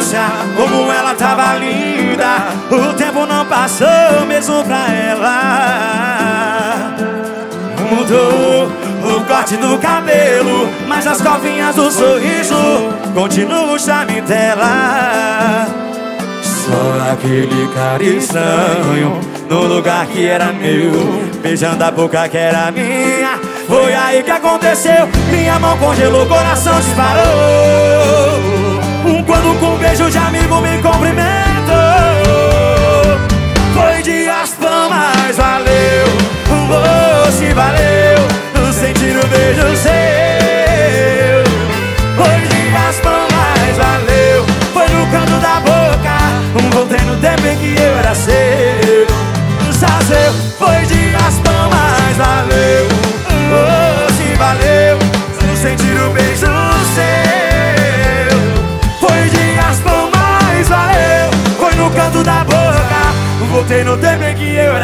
Poxa, como ela tava linda. O tempo não passou mesmo pra ela. Mudou o corte do cabelo Mas as covinhas do sorriso Continua o charme dela. Só aquele cara estranho No lugar que era meu Beijando a boca que era minha. Foi aí que aconteceu Minha mão congelou, coração disparou com um beijo de amigo me cumprimentou Voltei no tempo em que eu